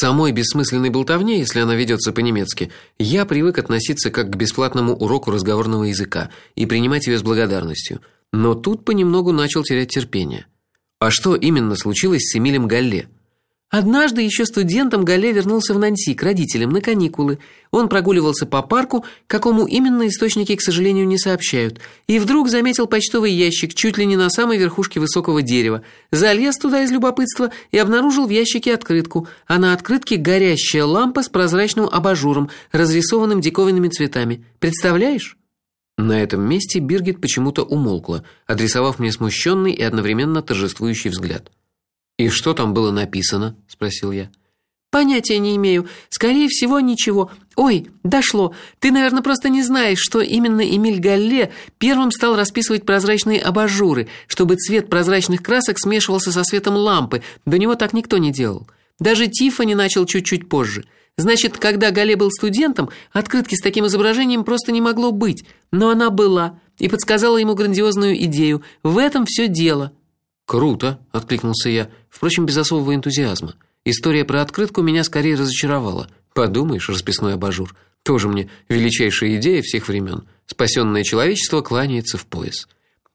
самой бессмысленной болтовне, если она ведется по-немецки, я привык относиться как к бесплатному уроку разговорного языка и принимать ее с благодарностью. Но тут понемногу начал терять терпение. А что именно случилось с Эмилем Галле? Однажды еще студентом Гале вернулся в Нанси к родителям на каникулы. Он прогуливался по парку, какому именно источники, к сожалению, не сообщают, и вдруг заметил почтовый ящик чуть ли не на самой верхушке высокого дерева. Залез туда из любопытства и обнаружил в ящике открытку, а на открытке горящая лампа с прозрачным абажуром, разрисованным диковинными цветами. Представляешь? На этом месте Биргит почему-то умолкла, адресовав мне смущенный и одновременно торжествующий взгляд. И что там было написано? спросил я. Понятия не имею. Скорее всего, ничего. Ой, дошло. Ты, наверное, просто не знаешь, что именно Эмиль Галле первым стал расписывать прозрачные абажуры, чтобы цвет прозрачных красок смешивался со светом лампы. До него так никто не делал. Даже Тиффани начал чуть-чуть позже. Значит, когда Галле был студентом, открытки с таким изображением просто не могло быть, но она была и подсказала ему грандиозную идею. В этом все дело. Круто, откликнулся я, впрочем, без особого энтузиазма. История про открытку меня скорее разочаровала. Подумаешь, расписной абажур. Тоже мне величайшая идея всех времен. Спасенное человечество кланяется в пояс.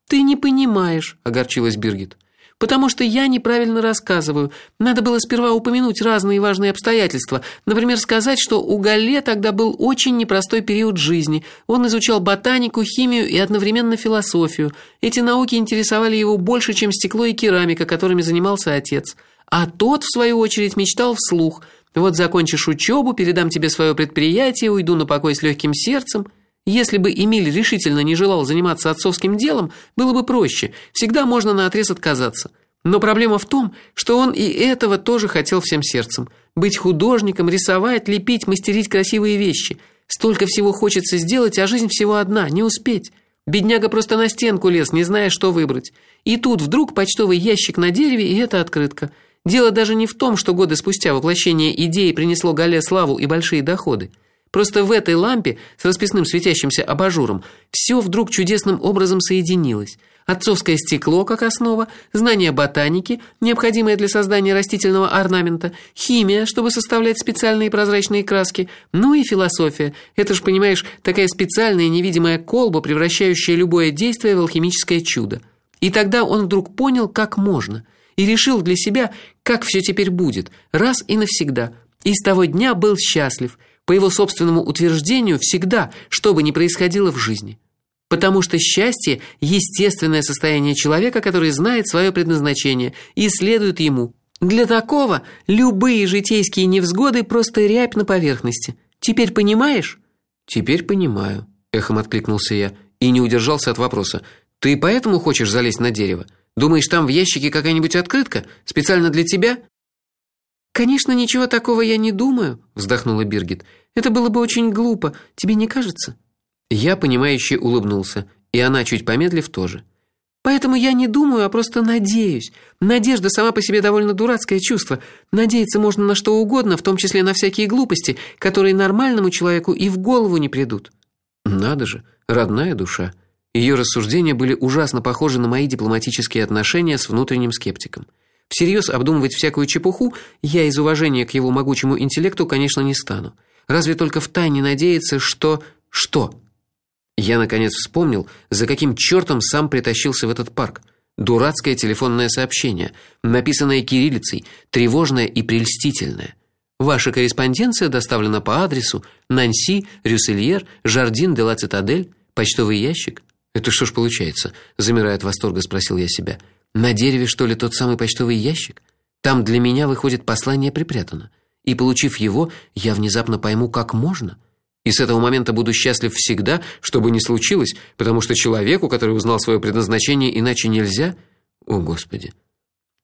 Ты не понимаешь, огорчилась Биргит потому что я неправильно рассказываю. Надо было сперва упомянуть разные важные обстоятельства. Например, сказать, что у Галле тогда был очень непростой период жизни. Он изучал ботанику, химию и одновременно философию. Эти науки интересовали его больше, чем стекло и керамика, которыми занимался отец. А тот в свою очередь мечтал вслух: вот закончишь учебу, передам тебе свое предприятие, уйду на покой с легким сердцем. Если бы Эмиль решительно не желал заниматься отцовским делом, было бы проще. Всегда можно наотрез отказаться. Но проблема в том, что он и этого тоже хотел всем сердцем. Быть художником, рисовать, лепить, мастерить красивые вещи. Столько всего хочется сделать, а жизнь всего одна, не успеть. Бедняга просто на стенку лез, не зная, что выбрать. И тут вдруг почтовый ящик на дереве, и эта открытка. Дело даже не в том, что годы спустя воплощение идеи принесло Гале славу и большие доходы. Просто в этой лампе с расписным светящимся абажуром все вдруг чудесным образом соединилось. Отцовское стекло как основа, знание ботаники, необходимое для создания растительного орнамента, химия, чтобы составлять специальные прозрачные краски, ну и философия. Это ж, понимаешь, такая специальная невидимая колба, превращающая любое действие в алхимическое чудо. И тогда он вдруг понял, как можно, и решил для себя, как все теперь будет, раз и навсегда. И с того дня был счастлив по его собственному утверждению, всегда, что бы ни происходило в жизни. Потому что счастье естественное состояние человека, который знает свое предназначение и следует ему. Для такого любые житейские невзгоды просто рябь на поверхности. Теперь понимаешь? Теперь понимаю, эхом откликнулся я и не удержался от вопроса. Ты поэтому хочешь залезть на дерево? Думаешь, там в ящике какая-нибудь открытка специально для тебя? Конечно, ничего такого я не думаю, вздохнула Биргит. Это было бы очень глупо, тебе не кажется? Я понимающе улыбнулся, и она чуть помедлив тоже. Поэтому я не думаю, а просто надеюсь. Надежда сама по себе довольно дурацкое чувство. Надеяться можно на что угодно, в том числе на всякие глупости, которые нормальному человеку и в голову не придут. Надо же, родная душа. Ее рассуждения были ужасно похожи на мои дипломатические отношения с внутренним скептиком. Всерьез обдумывать всякую чепуху я из уважения к его могучему интеллекту, конечно, не стану. Разве только втайне надеяться, что что? Я наконец вспомнил, за каким чертом сам притащился в этот парк. Дурацкое телефонное сообщение, написанное кириллицей, тревожное и прельстительное. Ваша корреспонденция доставлена по адресу Нанси, Рюсельер, Жардин де ла Цитадель, почтовый ящик. Это что ж получается? замирая от восторга, спросил я себя. На дереве что ли тот самый почтовый ящик? Там для меня выходит послание припрятано, и получив его, я внезапно пойму, как можно. И с этого момента буду счастлив всегда, что бы ни случилось, потому что человеку, который узнал свое предназначение, иначе нельзя. О, господи.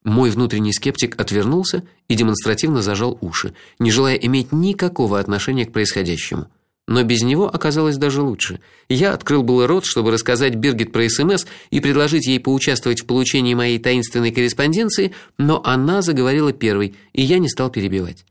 Мой внутренний скептик отвернулся и демонстративно зажал уши, не желая иметь никакого отношения к происходящему. Но без него оказалось даже лучше. Я открыл был рот, чтобы рассказать Биргит про СМС и предложить ей поучаствовать в получении моей таинственной корреспонденции, но она заговорила первой, и я не стал перебивать.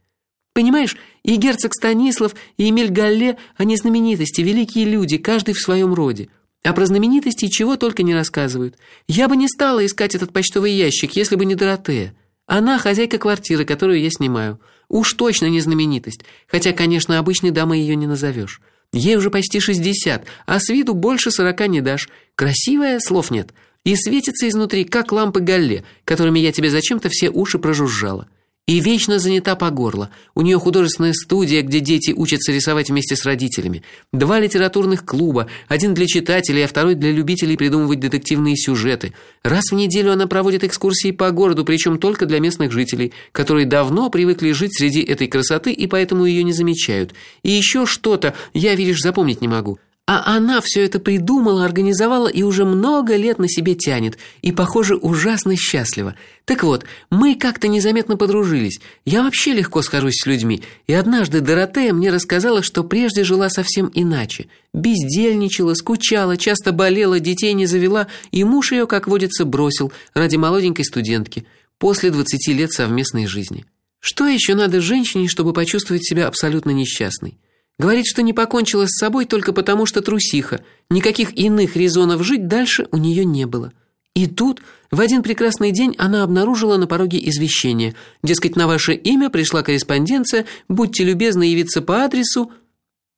Понимаешь, и герцог Станислав, и Эмиль Галле, они знаменитости, великие люди, каждый в своем роде. А про знаменитости чего только не рассказывают. Я бы не стала искать этот почтовый ящик, если бы не Доротея. Она хозяйка квартиры, которую я снимаю. Уж точно не знаменитость, хотя, конечно, обычной дамой ее не назовешь. Ей уже почти 60, а с виду больше 40 не дашь. Красивая, слов нет. И светится изнутри, как лампы Галле, которыми я тебе зачем-то все уши прожужжала и вечно занята по горло. У нее художественная студия, где дети учатся рисовать вместе с родителями. Два литературных клуба, один для читателей, а второй для любителей придумывать детективные сюжеты. Раз в неделю она проводит экскурсии по городу, причем только для местных жителей, которые давно привыкли жить среди этой красоты и поэтому ее не замечают. И еще что-то, я, видишь, запомнить не могу. А она все это придумала, организовала и уже много лет на себе тянет, и, похоже, ужасно счастлива. Так вот, мы как-то незаметно подружились. Я вообще легко схожусь с людьми, и однажды Доротея мне рассказала, что прежде жила совсем иначе. Бездельничала, скучала, часто болела, детей не завела, и муж ее, как водится, бросил ради молоденькой студентки после 20 лет совместной жизни. Что еще надо женщине, чтобы почувствовать себя абсолютно несчастной? Говорит, что не покончила с собой только потому, что трусиха. Никаких иных резонов жить дальше у нее не было. И тут в один прекрасный день она обнаружила на пороге извещение. Дескать, на ваше имя пришла корреспонденция, будьте любезны явиться по адресу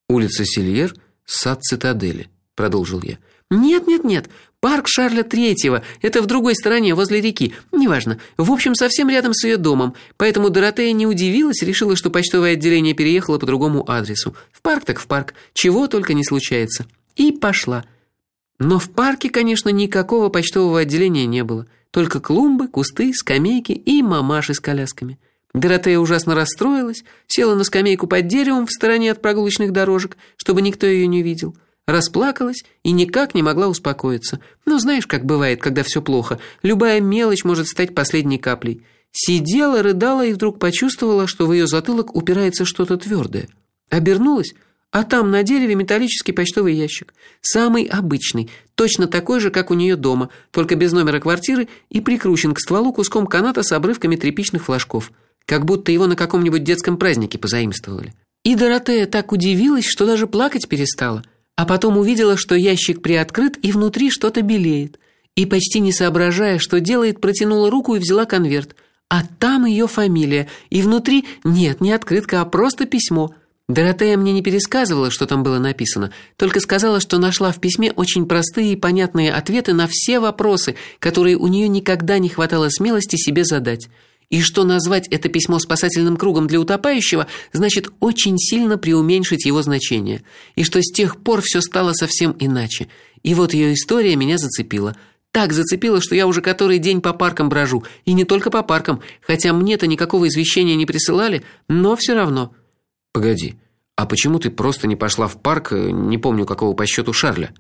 улица Сильер, сад Цитадели, продолжил я. Нет, нет, нет. Парк Шарля Третьего. Это в другой стороне, возле реки. Неважно. В общем, совсем рядом с ее домом. Поэтому Доротея не удивилась, решила, что почтовое отделение переехало по другому адресу. В парк так в парк. Чего только не случается. И пошла. Но в парке, конечно, никакого почтового отделения не было. Только клумбы, кусты, скамейки и мамаши с колясками. Доротея ужасно расстроилась, села на скамейку под деревом в стороне от прогулочных дорожек, чтобы никто ее не видел расплакалась и никак не могла успокоиться. Ну, знаешь, как бывает, когда все плохо. Любая мелочь может стать последней каплей. Сидела, рыдала и вдруг почувствовала, что в ее затылок упирается что-то твердое. Обернулась, а там на дереве металлический почтовый ящик, самый обычный, точно такой же, как у нее дома, только без номера квартиры и прикручен к стволу куском каната с обрывками тряпичных флажков, как будто его на каком-нибудь детском празднике позаимствовали. И Доротея так удивилась, что даже плакать перестала а потом увидела, что ящик приоткрыт и внутри что-то белеет. И почти не соображая, что делает, протянула руку и взяла конверт. А там ее фамилия, и внутри нет, не открытка, а просто письмо. Доротея мне не пересказывала, что там было написано, только сказала, что нашла в письме очень простые и понятные ответы на все вопросы, которые у нее никогда не хватало смелости себе задать и что назвать это письмо спасательным кругом для утопающего значит очень сильно преуменьшить его значение, и что с тех пор все стало совсем иначе. И вот ее история меня зацепила. Так зацепила, что я уже который день по паркам брожу, и не только по паркам, хотя мне-то никакого извещения не присылали, но все равно. Погоди. А почему ты просто не пошла в парк, э, не помню какого по счету Шарля?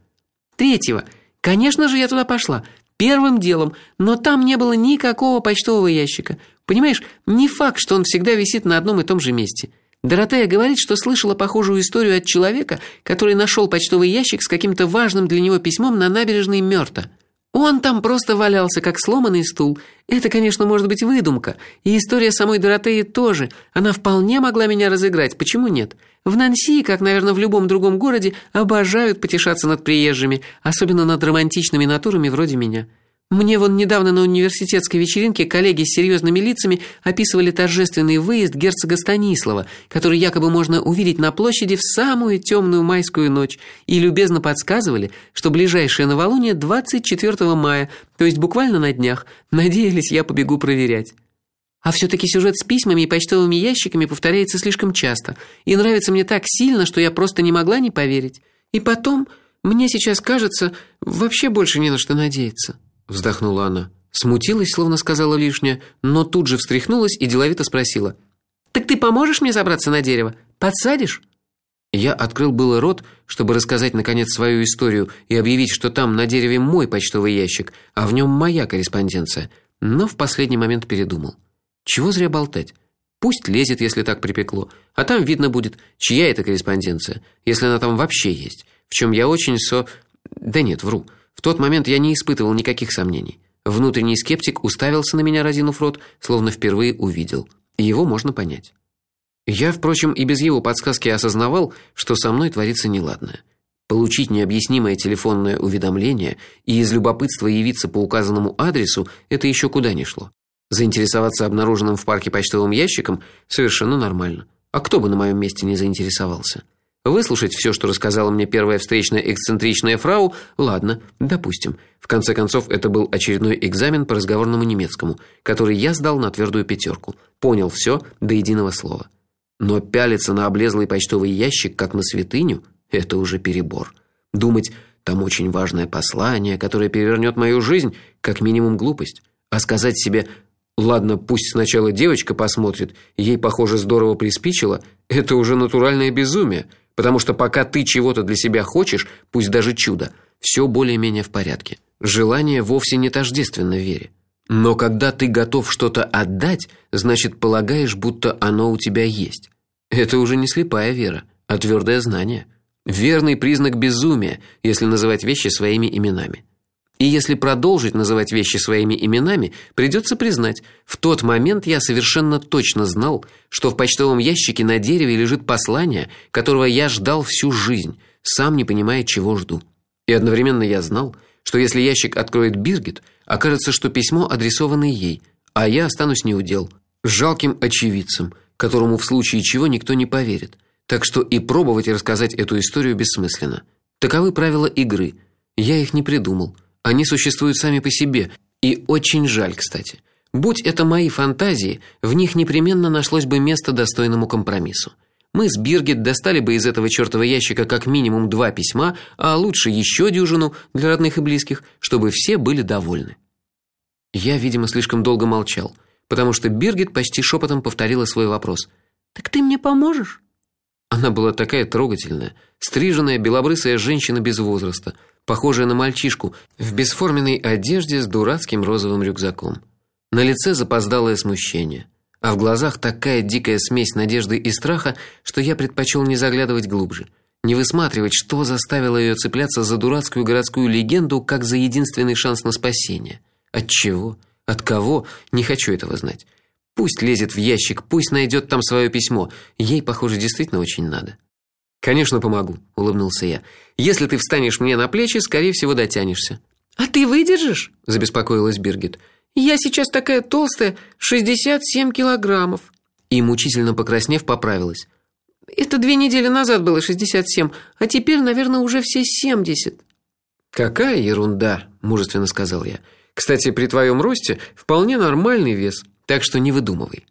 Третьего. Конечно же, я туда пошла. Первым делом, но там не было никакого почтового ящика. Понимаешь, не факт, что он всегда висит на одном и том же месте. Доротея говорит, что слышала похожую историю от человека, который нашел почтовый ящик с каким-то важным для него письмом на набережной Мёрта. Он там просто валялся, как сломанный стул. Это, конечно, может быть выдумка. И история самой Доротеи тоже. Она вполне могла меня разыграть. Почему нет? В Нанси, как, наверное, в любом другом городе, обожают потешаться над приезжими, особенно над романтичными натурами вроде меня. Мне вон недавно на университетской вечеринке коллеги с серьезными лицами описывали торжественный выезд герцога Станислава, который якобы можно увидеть на площади в самую темную майскую ночь, и любезно подсказывали, что ближайшее новолуние 24 мая, то есть буквально на днях. Надеялись, я побегу проверять. А все таки сюжет с письмами и почтовыми ящиками повторяется слишком часто, и нравится мне так сильно, что я просто не могла не поверить. И потом, мне сейчас кажется, вообще больше не на что надеяться вздохнула она. Смутилась, словно сказала лишнее, но тут же встряхнулась и деловито спросила: "Так ты поможешь мне забраться на дерево? Подсадишь?" Я открыл было рот, чтобы рассказать наконец свою историю и объявить, что там на дереве мой почтовый ящик, а в нем моя корреспонденция, но в последний момент передумал. Чего зря болтать? Пусть лезет, если так припекло, а там видно будет, чья это корреспонденция, если она там вообще есть. В чем я очень со Да нет, вру. В тот момент я не испытывал никаких сомнений. Внутренний скептик уставился на меня, разинув рот, словно впервые увидел. И его можно понять. Я, впрочем, и без его подсказки осознавал, что со мной творится неладное. Получить необъяснимое телефонное уведомление и из любопытства явиться по указанному адресу это еще куда ни шло. Заинтересоваться обнаруженным в парке почтовым ящиком совершенно нормально. А кто бы на моем месте не заинтересовался? Выслушать все, что рассказала мне первая встречная эксцентричная фрау, ладно, допустим. В конце концов, это был очередной экзамен по разговорному немецкому, который я сдал на твердую пятерку. Понял все до единого слова. Но пялиться на облезлый почтовый ящик как на святыню это уже перебор. Думать, там очень важное послание, которое перевернет мою жизнь, как минимум глупость. А сказать себе: Ладно, пусть сначала девочка посмотрит, ей, похоже, здорово приспичило. Это уже натуральное безумие, потому что пока ты чего-то для себя хочешь, пусть даже чудо, все более-менее в порядке. Желание вовсе не тождественно вере. Но когда ты готов что-то отдать, значит, полагаешь, будто оно у тебя есть. Это уже не слепая вера, а твердое знание. Верный признак безумия, если называть вещи своими именами. И если продолжить называть вещи своими именами, придется признать, в тот момент я совершенно точно знал, что в почтовом ящике на дереве лежит послание, которого я ждал всю жизнь, сам не понимая, чего жду. И одновременно я знал, что если ящик откроет Биргит, окажется, что письмо адресовано ей, а я останусь неудел, жалким очевидцем, которому в случае чего никто не поверит. Так что и пробовать рассказать эту историю бессмысленно. Таковы правила игры. Я их не придумал. Они существуют сами по себе, и очень жаль, кстати. Будь это мои фантазии, в них непременно нашлось бы место достойному компромиссу. Мы с Биргит достали бы из этого чёртова ящика как минимум два письма, а лучше еще дюжину для родных и близких, чтобы все были довольны. Я, видимо, слишком долго молчал, потому что Биргит почти шепотом повторила свой вопрос. Так ты мне поможешь? Она была такая трогательная, стриженная белобрысая женщина без возраста, похожая на мальчишку в бесформенной одежде с дурацким розовым рюкзаком. На лице запоздалое смущение, а в глазах такая дикая смесь надежды и страха, что я предпочел не заглядывать глубже, не высматривать, что заставило ее цепляться за дурацкую городскую легенду как за единственный шанс на спасение. От чего? От кого? Не хочу этого знать. Пусть лезет в ящик, пусть найдет там свое письмо. Ей, похоже, действительно очень надо. Конечно, помогу, улыбнулся я. Если ты встанешь мне на плечи, скорее всего, дотянешься. А ты выдержишь? забеспокоилась Биргит. Я сейчас такая толстая, 67 килограммов. И мучительно покраснев, поправилась. Это две недели назад было 67, а теперь, наверное, уже все 70. Какая ерунда, мужественно сказал я. Кстати, при твоем росте вполне нормальный вес, так что не выдумывай.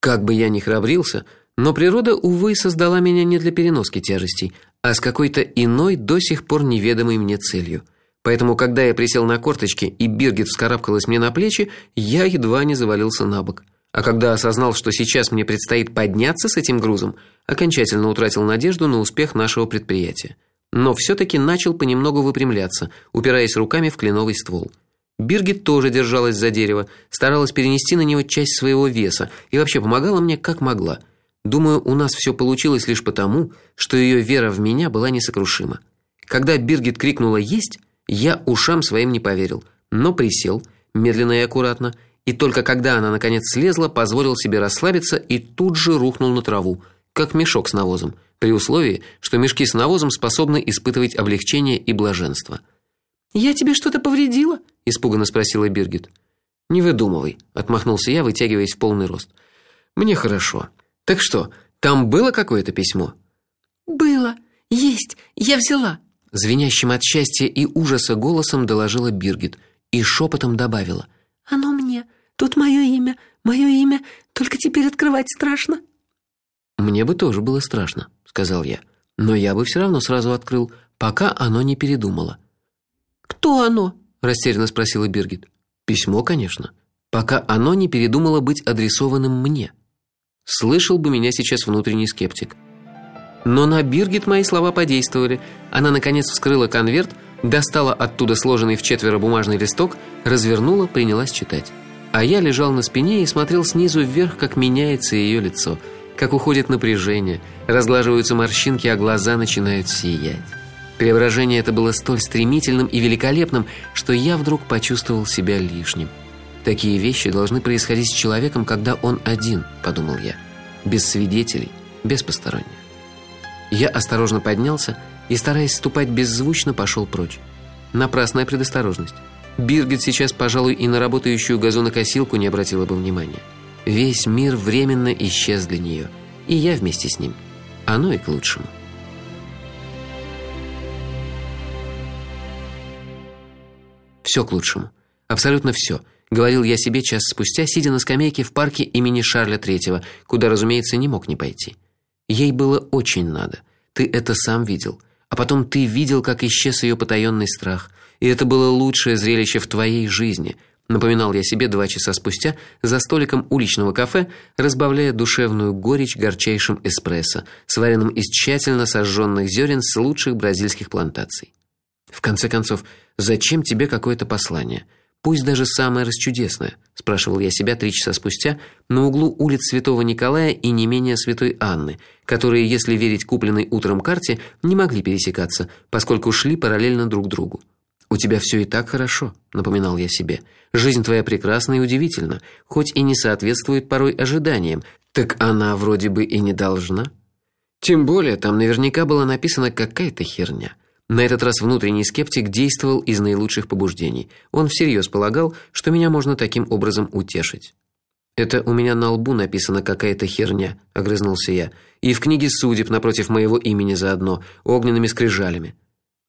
Как бы я ни храбрился, но природа увы создала меня не для переноски тяжестей, а с какой-то иной до сих пор неведомой мне целью. Поэтому, когда я присел на корточки и Биргит вскарабкалась мне на плечи, я едва не завалился на бок. А когда осознал, что сейчас мне предстоит подняться с этим грузом, окончательно утратил надежду на успех нашего предприятия. Но все таки начал понемногу выпрямляться, упираясь руками в кленовый ствол. Биргит тоже держалась за дерево, старалась перенести на него часть своего веса и вообще помогала мне как могла. Думаю, у нас все получилось лишь потому, что ее вера в меня была несокрушима. Когда Биргит крикнула есть, я ушам своим не поверил, но присел, медленно и аккуратно, и только когда она наконец слезла, позволил себе расслабиться и тут же рухнул на траву, как мешок с навозом, при условии, что мешки с навозом способны испытывать облегчение и блаженство. Я тебе что-то повредила? испуганно спросила Биргит. Не выдумывай, отмахнулся я, вытягиваясь в полный рост. Мне хорошо. Так что, там было какое-то письмо? Было. Есть. Я взяла. Звенящим от счастья и ужаса голосом доложила Биргит и шепотом добавила: "Оно мне. Тут мое имя, мое имя. Только теперь открывать страшно". Мне бы тоже было страшно, сказал я. Но я бы все равно сразу открыл, пока оно не передумало. Кто оно? растерянно спросила Биргит. Письмо, конечно, пока оно не передумало быть адресованным мне. Слышал бы меня сейчас внутренний скептик. Но на Биргит мои слова подействовали. Она наконец вскрыла конверт, достала оттуда сложенный в четверо бумажный листок, развернула, принялась читать. А я лежал на спине и смотрел снизу вверх, как меняется ее лицо, как уходит напряжение, разглаживаются морщинки, а глаза начинают сиять. Преображение это было столь стремительным и великолепным, что я вдруг почувствовал себя лишним. Такие вещи должны происходить с человеком, когда он один, подумал я, без свидетелей, без посторонних. Я осторожно поднялся и, стараясь ступать беззвучно, пошел прочь. Напрасная предосторожность. Биргит сейчас, пожалуй, и на работающую газонокосилку не обратила бы внимания. Весь мир временно исчез для нее, и я вместе с ним. Оно и к лучшему. Все к лучшему. Абсолютно все. Говорил я себе час спустя, сидя на скамейке в парке имени Шарля III, куда, разумеется, не мог не пойти. Ей было очень надо. Ты это сам видел. А потом ты видел, как исчез ее потаенный страх, и это было лучшее зрелище в твоей жизни. Напоминал я себе два часа спустя за столиком уличного кафе, разбавляя душевную горечь горчайшим эспрессо, сваренным из тщательно сожженных зерен с лучших бразильских плантаций. В конце концов, зачем тебе какое-то послание? Пусть даже самое расчудесное, спрашивал я себя три часа спустя на углу улиц Святого Николая и не менее Святой Анны, которые, если верить купленной утром карте, не могли пересекаться, поскольку шли параллельно друг другу. У тебя все и так хорошо, напоминал я себе. Жизнь твоя прекрасна и удивительна, хоть и не соответствует порой ожиданиям. Так она вроде бы и не должна. Тем более там наверняка была написана какая-то херня. На этот раз внутренний скептик действовал из наилучших побуждений. Он всерьез полагал, что меня можно таким образом утешить. Это у меня на лбу написана какая-то херня, огрызнулся я. И в книге судеб напротив моего имени заодно, огненными скрижалями.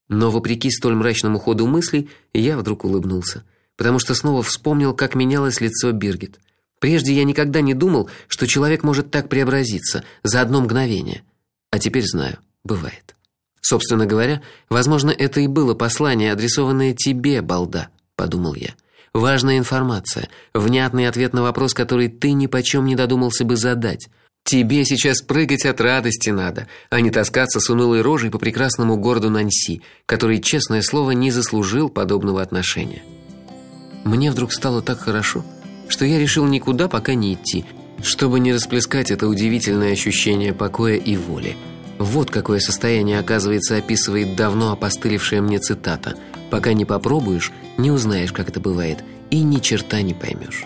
Но вопреки столь мрачному ходу мыслей, я вдруг улыбнулся, потому что снова вспомнил, как менялось лицо Биргит. Прежде я никогда не думал, что человек может так преобразиться за одно мгновение. А теперь знаю, бывает. Собственно говоря, возможно, это и было послание, адресованное тебе, балда, подумал я. Важная информация, внятный ответ на вопрос, который ты ни почем не додумался бы задать. Тебе сейчас прыгать от радости надо, а не таскаться с унылой рожей по прекрасному городу Нанси, который, честное слово, не заслужил подобного отношения. Мне вдруг стало так хорошо, что я решил никуда пока не идти, чтобы не расплескать это удивительное ощущение покоя и воли. Вот какое состояние, оказывается, описывает давно опостылевшая мне цитата: "Пока не попробуешь, не узнаешь, как это бывает, и ни черта не поймешь.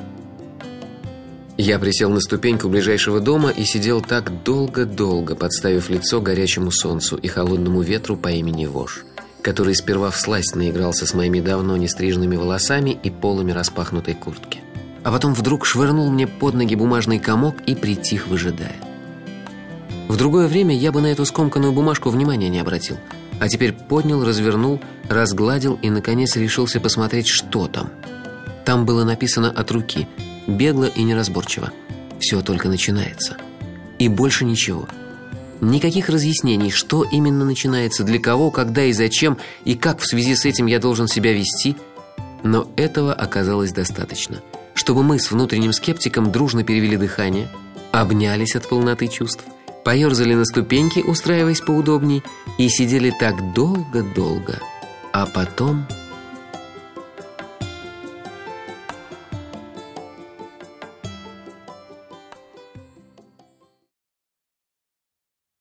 Я присел на ступеньку ближайшего дома и сидел так долго-долго, подставив лицо горячему солнцу и холодному ветру по имени Вож, который сперва всласть наигрался с моими давно не стриженными волосами и полами распахнутой куртки, а потом вдруг швырнул мне под ноги бумажный комок и притих, выжидая. В другое время я бы на эту скомканную бумажку внимания не обратил, а теперь поднял, развернул, разгладил и наконец решился посмотреть, что там. Там было написано от руки, бегло и неразборчиво. Все только начинается. И больше ничего. Никаких разъяснений, что именно начинается, для кого, когда и зачем, и как в связи с этим я должен себя вести. Но этого оказалось достаточно, чтобы мы с внутренним скептиком дружно перевели дыхание, обнялись от полноты чувств, поерзали на ступеньки, устраиваясь поудобней, и сидели так долго-долго, а потом